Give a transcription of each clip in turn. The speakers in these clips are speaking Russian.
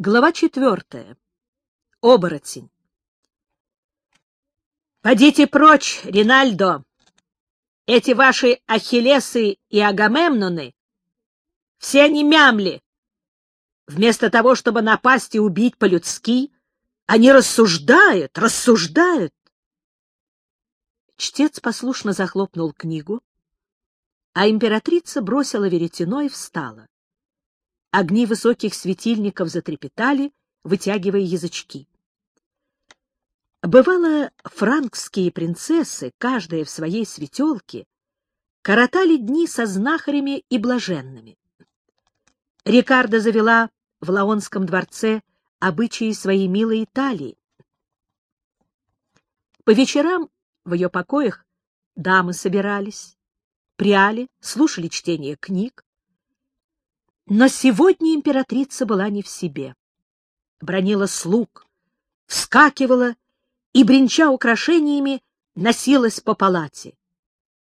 Глава четвертая. Оборотень. «Подите прочь, Ринальдо! Эти ваши Ахиллесы и Агамемноны, все они мямли. Вместо того, чтобы напасть и убить по-людски, они рассуждают, рассуждают. Чтец послушно захлопнул книгу, а императрица бросила веретено и встала. Огни высоких светильников затрепетали, вытягивая язычки. Бывало, франкские принцессы, каждая в своей светелке, коротали дни со знахарями и блаженными. Рикардо завела в Лаонском дворце обычаи своей милой Италии. По вечерам в ее покоях дамы собирались, пряли, слушали чтение книг. Но сегодня императрица была не в себе. Бронила слуг, вскакивала и, бренча украшениями, носилась по палате.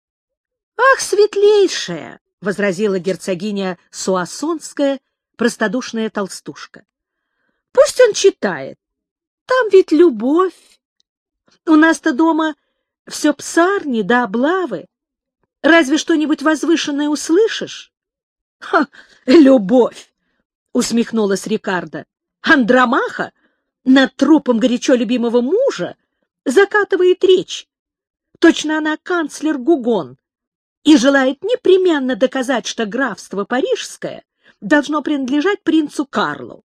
— Ах, светлейшая! — возразила герцогиня Суассонская, простодушная толстушка. — Пусть он читает. Там ведь любовь. У нас-то дома все псарни да облавы. Разве что-нибудь возвышенное услышишь? — Ха! Любовь! — усмехнулась Рикардо. — Андромаха над трупом горячо любимого мужа закатывает речь. Точно она канцлер Гугон и желает непременно доказать, что графство Парижское должно принадлежать принцу Карлу.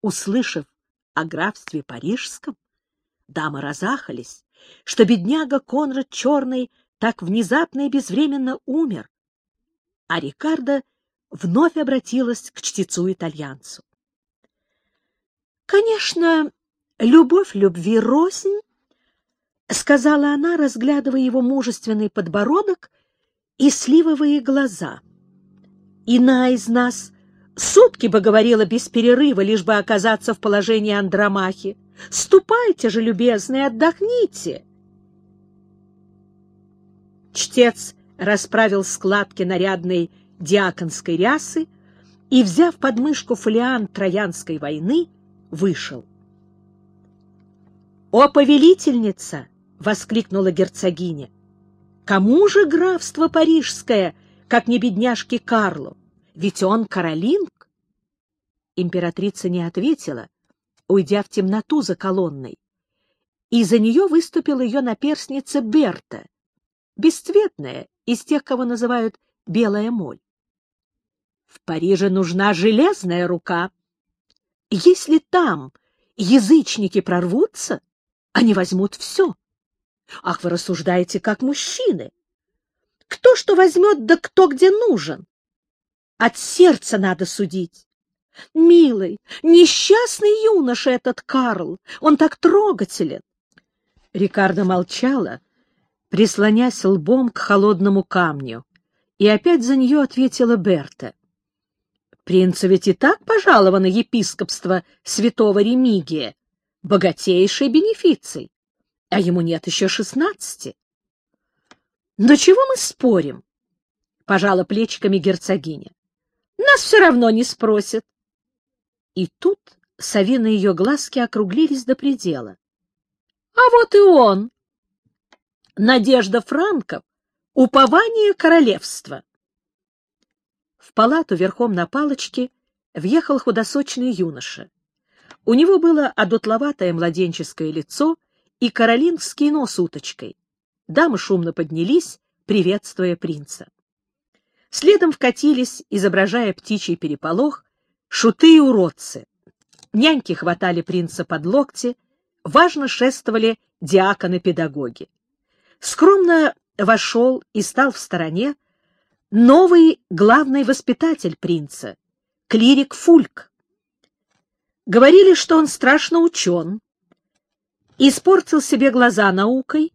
Услышав о графстве Парижском, дамы разахались, что бедняга Конрад Черный так внезапно и безвременно умер, а Рикардо вновь обратилась к чтецу-итальянцу. Конечно, любовь любви рознь, — сказала она, разглядывая его мужественный подбородок и сливовые глаза. «Иная из нас сутки бы говорила без перерыва, лишь бы оказаться в положении Андромахи. Ступайте же, любезные, отдохните!» Чтец расправил складки нарядной диаконской рясы и, взяв под мышку фолиант Троянской войны, вышел. «О, повелительница!» — воскликнула герцогиня. «Кому же графство парижское, как не бедняжке Карлу? Ведь он Каролинг!» Императрица не ответила, уйдя в темноту за колонной, и за нее выступила ее наперсница Берта, бесцветная, из тех, кого называют белая моль. В Париже нужна железная рука. Если там язычники прорвутся, они возьмут все. Ах, вы рассуждаете как мужчины. Кто что возьмет, да кто где нужен. От сердца надо судить. Милый, несчастный юноша этот Карл, он так трогателен. Рикардо молчала, прислонясь лбом к холодному камню, и опять за нее ответила Берта. Принцу ведь и так пожаловано епископство святого Ремигия, богатейшей бенефиций а ему нет еще шестнадцати. Но чего мы спорим? — пожала плечиками герцогиня. — Нас все равно не спросят. И тут совины ее глазки округлились до предела. — А вот и он! Надежда Франков, упование королевства. В палату верхом на палочке въехал худосочный юноша. У него было одутловатое младенческое лицо и каролинский нос уточкой. Дамы шумно поднялись, приветствуя принца. Следом вкатились, изображая птичий переполох, шуты и уродцы. Няньки хватали принца под локти, важно шествовали диаконы-педагоги. Скромно вошел и стал в стороне новый главный воспитатель принца, клирик Фульк. Говорили, что он страшно учен, испортил себе глаза наукой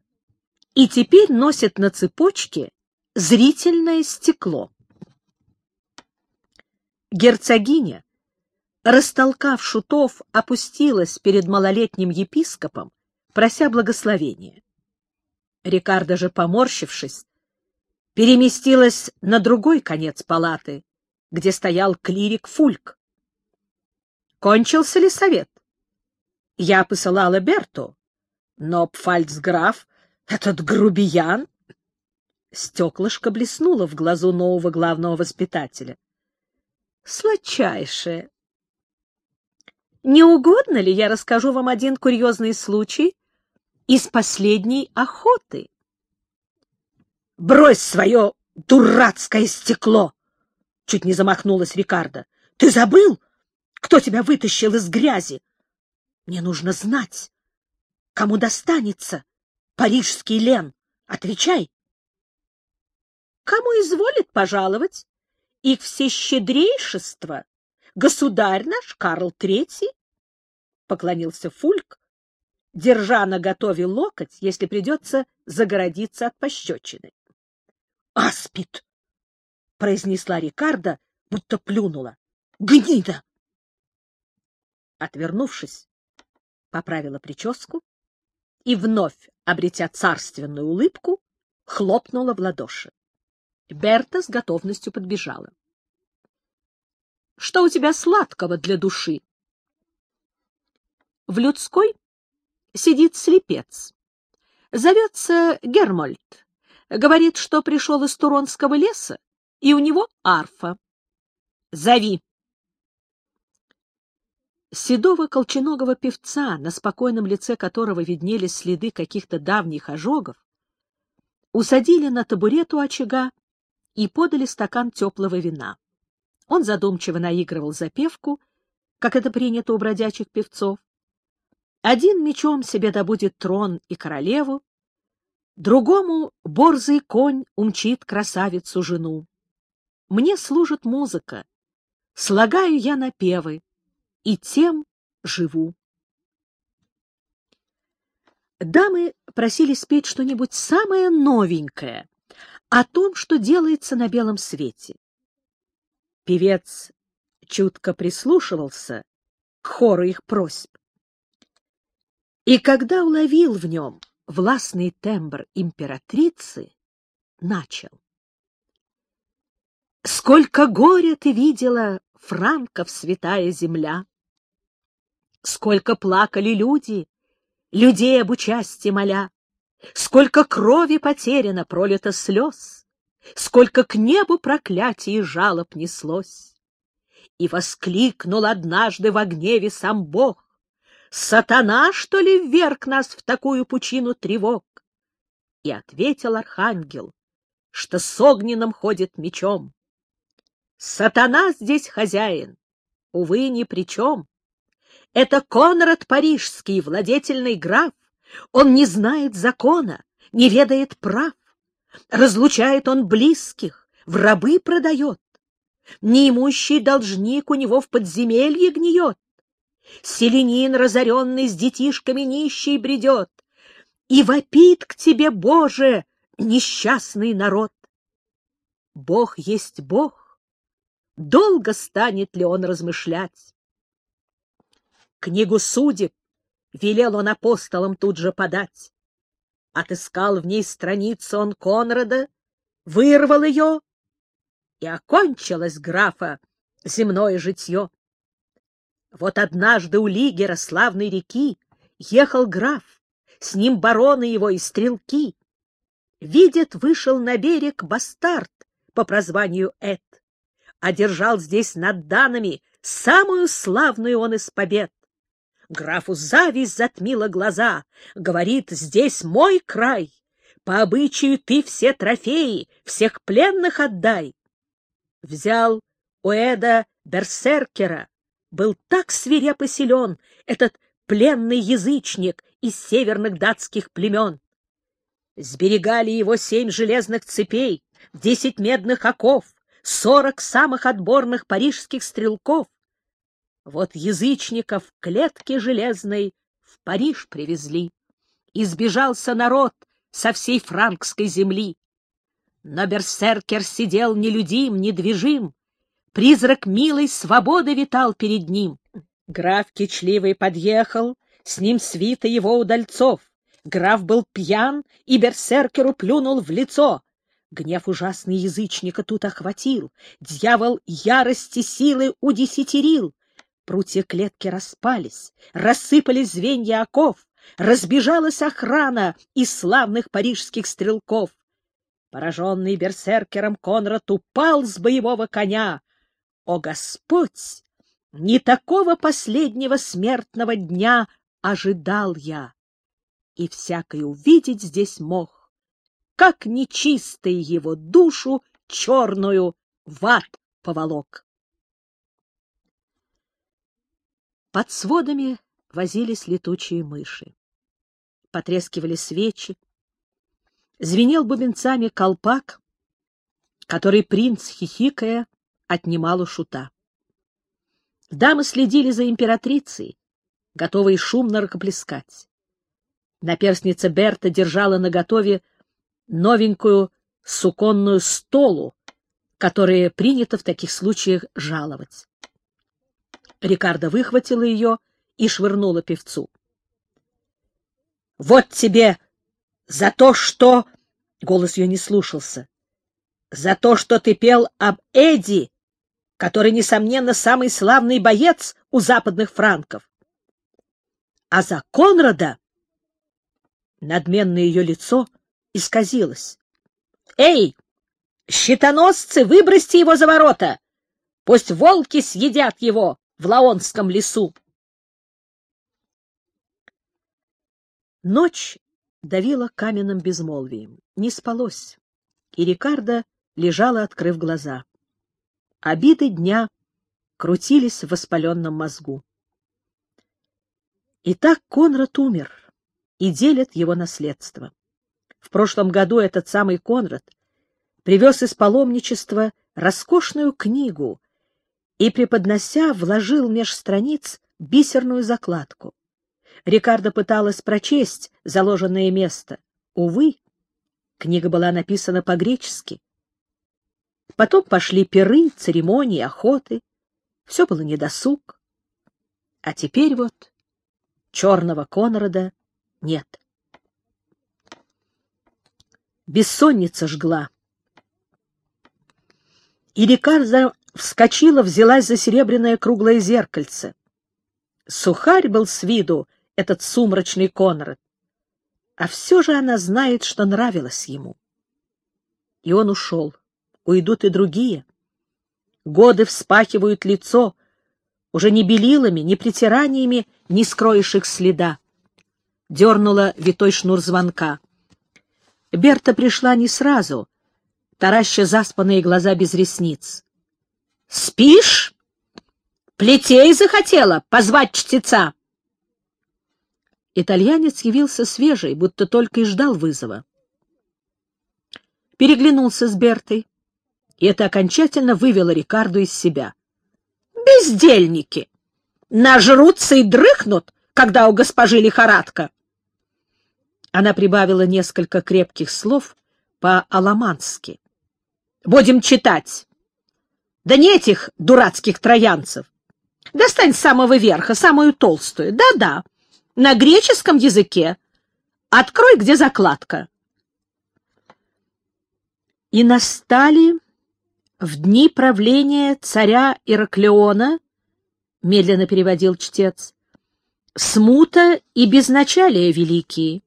и теперь носит на цепочке зрительное стекло. Герцогиня, растолкав шутов, опустилась перед малолетним епископом, прося благословения. Рикардо же, поморщившись, переместилась на другой конец палаты, где стоял клирик Фульк. Кончился ли совет? Я посылала Берту, но пфальцграф, этот грубиян... Стеклышко блеснуло в глазу нового главного воспитателя. Сладчайшее. Не угодно ли я расскажу вам один курьезный случай из последней охоты? Брось свое дурацкое стекло! Чуть не замахнулась Рикардо. Ты забыл, кто тебя вытащил из грязи? Мне нужно знать, кому достанется парижский лен. Отвечай. Кому изволит пожаловать? Их всещедрейшество, государь наш Карл Третий, — поклонился Фульк, держа на готове локоть, если придется загородиться от пощечины. — Аспид! — произнесла Рикардо, будто плюнула. — Гнида! Отвернувшись, поправила прическу и, вновь обретя царственную улыбку, хлопнула в ладоши. Берта с готовностью подбежала. — Что у тебя сладкого для души? В людской сидит слепец. Зовется Гермольд. Говорит, что пришел из Туронского леса и у него арфа. Зови. Седого колченогого певца, на спокойном лице которого виднелись следы каких-то давних ожогов, усадили на табурет у очага и подали стакан теплого вина. Он задумчиво наигрывал запевку, как это принято у бродячих певцов. Один мечом себе добудет трон и королеву, другому борзый конь умчит красавицу-жену. Мне служит музыка. Слагаю я напевы, и тем живу. Дамы просили спеть что-нибудь самое новенькое о том, что делается на белом свете. Певец чутко прислушивался к хору их просьб. И когда уловил в нем властный тембр императрицы, начал. Сколько горя ты видела, франков святая земля! Сколько плакали люди, людей об участии моля! Сколько крови потеряно, пролито слез! Сколько к небу проклятий и жалоб неслось! И воскликнул однажды в гневе сам Бог, «Сатана, что ли, вверг нас в такую пучину тревог?» И ответил архангел, что с огненным ходит мечом. Сатана здесь хозяин, увы, ни при чем. Это Конрад Парижский, владетельный граф. Он не знает закона, не ведает прав. Разлучает он близких, в рабы продает. Неимущий должник у него в подземелье гниет. Селенин, разоренный с детишками нищий, бредет. И вопит к тебе, Боже, несчастный народ. Бог есть Бог, долго станет ли он размышлять. Книгу судеб велел он апостолам тут же подать. Отыскал в ней страницу он Конрада, вырвал ее, и окончилось графа земное житье. Вот однажды у Лигера славной реки ехал граф, с ним бароны его и стрелки. Видит, вышел на берег бастард по прозванию Эд одержал здесь над данными самую славную он из побед. Графу зависть затмила глаза, говорит, здесь мой край, по обычаю ты все трофеи, всех пленных отдай. Взял у Эда берсеркера, был так свиреп и силен этот пленный язычник из северных датских племен. Сберегали его семь железных цепей, десять медных оков, сорок самых отборных парижских стрелков. Вот язычников в клетке железной в Париж привезли. Избежался народ со всей франкской земли. Но берсеркер сидел нелюдим, недвижим, Призрак милой свободы витал перед ним. Граф кичливый подъехал, с ним свита его удальцов. Граф был пьян и берсеркеру плюнул в лицо. Гнев ужасный язычника тут охватил, дьявол ярости силы удесятерил. Прутья клетки распались, рассыпались звенья оков, разбежалась охрана из славных парижских стрелков. Пораженный берсеркером Конрад упал с боевого коня. О, Господь! Не такого последнего смертного дня ожидал я, и всякой увидеть здесь мог, как нечистый его душу черную в ад поволок. Под сводами возились летучие мыши. Потрескивали свечи. Звенел бубенцами колпак, который принц, хихикая, отнимал у шута. Дамы следили за императрицей, готовые шумно рукоплескать. Наперстница Берта держала наготове новенькую суконную столу, которая принято в таких случаях жаловать. Рикардо выхватила ее и швырнула певцу. — Вот тебе за то, что... Голос ее не слушался. — За то, что ты пел об Эдди, который, несомненно, самый славный боец у западных франков. А за Конрада... Надменное ее лицо исказилось. — Эй, щитоносцы, выбросьте его за ворота! Пусть волки съедят его! в Лаонском лесу. Ночь давила каменным безмолвием. Не спалось, и Рикардо лежала, открыв глаза. Обиды дня крутились в воспаленном мозгу. Итак, Конрад умер, и делят его наследство. В прошлом году этот самый Конрад привез из паломничества роскошную книгу и, преподнося, вложил меж страниц бисерную закладку. Рикардо пыталась прочесть заложенное место. Увы, книга была написана по-гречески. Потом пошли пиры, церемонии, охоты. Все было недосуг. А теперь вот черного Конрада нет. Бессонница жгла. И Рикардо вскочила, взялась за серебряное круглое зеркальце. Сухарь был с виду этот сумрачный Конрад, а все же она знает, что нравилось ему. И он ушел. Уйдут и другие. Годы вспахивают лицо, уже не белилами, ни притираниями не скроешь их следа. Дернула витой шнур звонка. Берта пришла не сразу, тараща заспанные глаза без ресниц. Спишь? Плетей захотела позвать чтеца. Итальянец явился свежий, будто только и ждал вызова. Переглянулся с Бертой, и это окончательно вывело Рикарду из себя. «Бездельники! Нажрутся и дрыхнут, когда у госпожи лихорадка!» Она прибавила несколько крепких слов по-аламански. «Будем читать!» Да не этих дурацких троянцев. Достань с самого верха, самую толстую. Да-да, на греческом языке. Открой, где закладка. И настали в дни правления царя Ираклеона, медленно переводил чтец, смута и безначалие великие.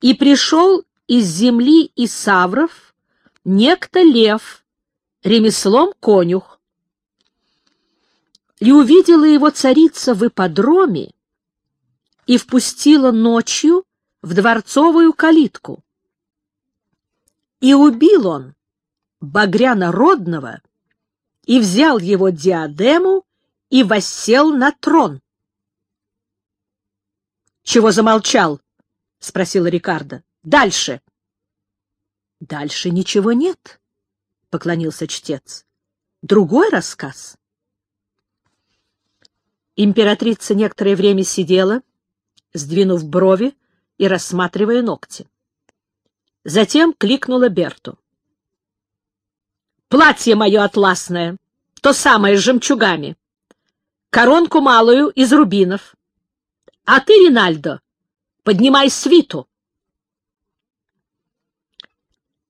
И пришел из земли Исавров некто лев, ремеслом конюх. И увидела его царица в ипподроме и впустила ночью в дворцовую калитку. И убил он багря народного и взял его диадему и воссел на трон. — Чего замолчал? — спросила Рикардо. — Дальше. — Дальше ничего нет поклонился чтец. Другой рассказ. Императрица некоторое время сидела, сдвинув брови и рассматривая ногти. Затем кликнула Берту. «Платье мое атласное, то самое с жемчугами, коронку малую из рубинов. А ты, Ринальдо, поднимай свиту».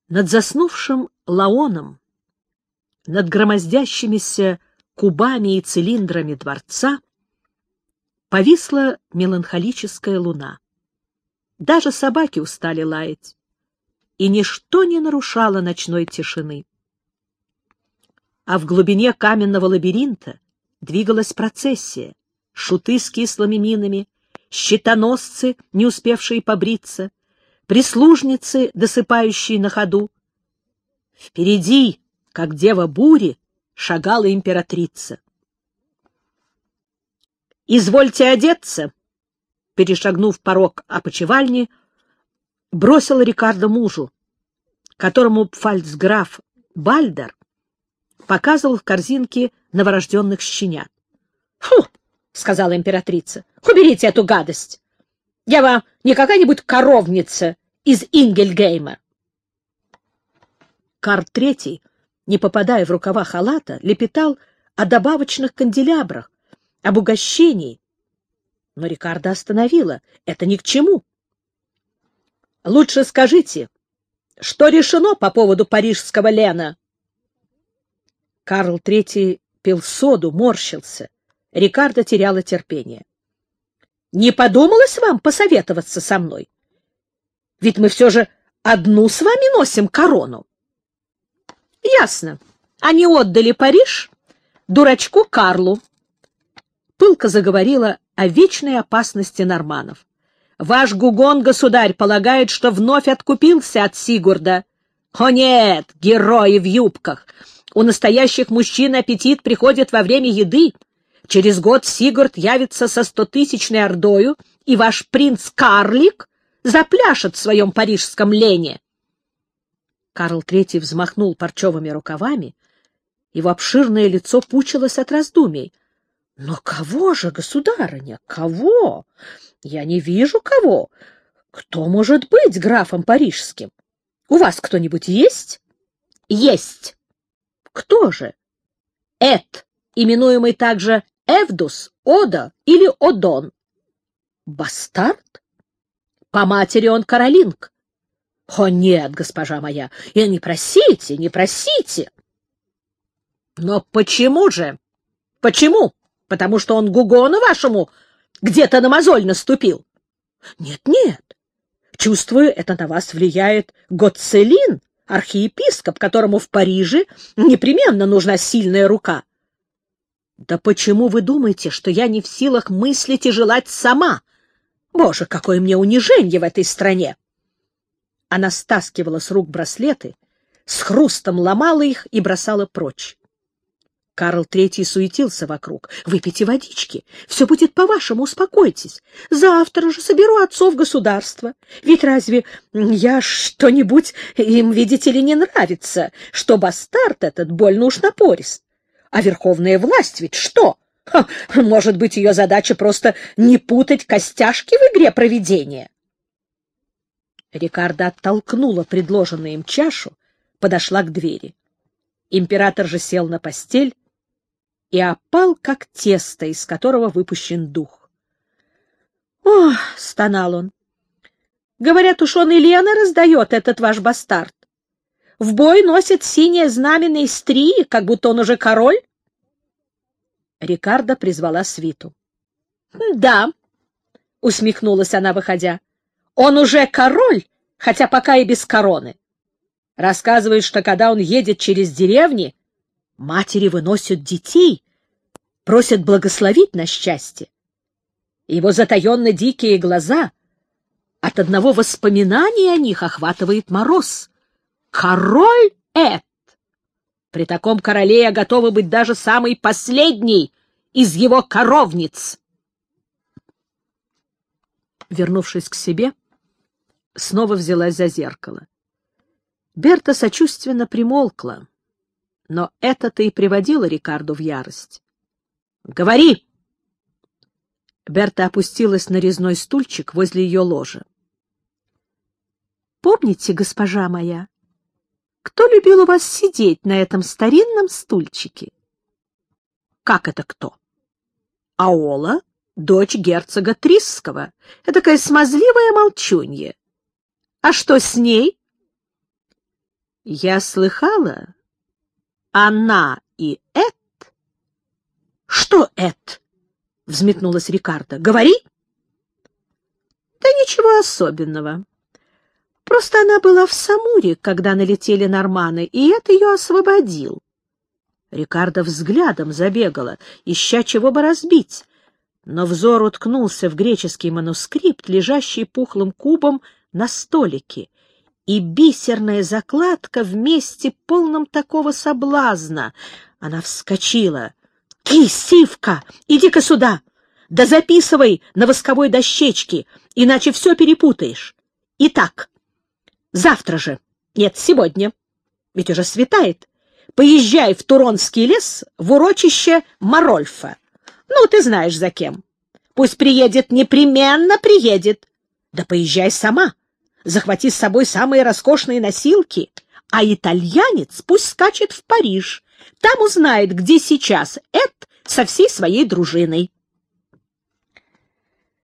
Над заснувшим Лаоном, над громоздящимися кубами и цилиндрами дворца повисла меланхолическая луна. Даже собаки устали лаять, и ничто не нарушало ночной тишины. А в глубине каменного лабиринта двигалась процессия, шуты с кислыми минами, щитоносцы, не успевшие побриться, прислужницы, досыпающие на ходу. Впереди, как дева бури, шагала императрица. «Извольте одеться!» Перешагнув порог опочивальни, бросил Рикардо мужу, которому фальцграф Бальдер показывал в корзинке новорожденных щенят. «Фу!» — сказала императрица. — Уберите эту гадость! Я вам не какая-нибудь коровница из Ингельгейма. Карл Третий, не попадая в рукава халата, лепетал о добавочных канделябрах, об угощении. Но Рикардо остановила. Это ни к чему. — Лучше скажите, что решено по поводу парижского Лена? Карл Третий пил соду, морщился. Рикардо теряла терпение. «Не подумалось вам посоветоваться со мной? Ведь мы все же одну с вами носим корону». «Ясно. Они отдали Париж дурачку Карлу». Пылко заговорила о вечной опасности норманов. «Ваш Гугон, государь, полагает, что вновь откупился от Сигурда. О нет, герои в юбках! У настоящих мужчин аппетит приходит во время еды». Через год Сигурд явится со стотысячной ордою, и ваш принц Карлик запляшет в своем парижском лене. Карл Третий взмахнул парчевыми рукавами, его обширное лицо пучилось от раздумий. — Но кого же, государыня, кого? Я не вижу кого. Кто может быть графом парижским? У вас кто-нибудь есть? — Есть. — Кто же? — Эд, именуемый также Эвдус, Ода или Одон? Бастард? По матери он Каролинг. О, нет, госпожа моя, и не просите, не просите. Но почему же? Почему? Потому что он Гугону вашему где-то на мозоль наступил? Нет, нет. Чувствую, это на вас влияет Гоцелин, архиепископ, которому в Париже непременно нужна сильная рука. Да почему вы думаете, что я не в силах мыслить и желать сама? Боже, какое мне унижение в этой стране! Она стаскивала с рук браслеты, с хрустом ломала их и бросала прочь. Карл Третий суетился вокруг. «Выпейте водички. Все будет по-вашему, успокойтесь. Завтра же соберу отцов государства. Ведь разве я что-нибудь им, видите ли, не нравится, что бастард этот больно уж напорист? А верховная власть ведь что? Ха, может быть, ее задача просто не путать костяшки в игре проведения? Рикардо оттолкнула предложенную им чашу, подошла к двери. Император же сел на постель и опал, как тесто, из которого выпущен дух. «Ох!» — стонал он. «Говорят, уж он и Лена раздает этот ваш бастард. В бой носит синее знамя из стрии, как будто он уже король? Рикардо призвала свиту. — Да, — усмехнулась она, выходя. — Он уже король, хотя пока и без короны. Рассказывает, что когда он едет через деревни, матери выносят детей, просят благословить на счастье. Его затаенно дикие глаза от одного воспоминания о них охватывает мороз. Король Эд! При таком короле я готова быть даже самый последний из его коровниц. Вернувшись к себе, снова взялась за зеркало. Берта сочувственно примолкла, но это-то и приводило Рикарду в ярость. «Говори!» Берта опустилась на резной стульчик возле ее ложа. «Помните, госпожа моя, кто любил у вас сидеть на этом старинном стульчике? Как это кто? Аола, дочь герцога Трисского, такая смазливая молчунья. А что с ней? Я слыхала, она и Эд Что это? — взметнулась Рикардо. — Говори. — Да ничего особенного. Просто она была в Самуре, когда налетели норманы, и это ее освободил. Рикардо взглядом забегала, ища чего бы разбить, но взор уткнулся в греческий манускрипт, лежащий пухлым кубом на столике, и бисерная закладка вместе полном такого соблазна. Она вскочила. — Ты, Сивка, иди-ка сюда! Да записывай на восковой дощечке, иначе все перепутаешь. Итак, завтра же, нет, сегодня, ведь уже светает, поезжай в Туронский лес в урочище Марольфа. Ну, ты знаешь, за кем. Пусть приедет, непременно приедет. Да поезжай сама. Захвати с собой самые роскошные носилки, а итальянец пусть скачет в Париж. Там узнает, где сейчас Эд со всей своей дружиной.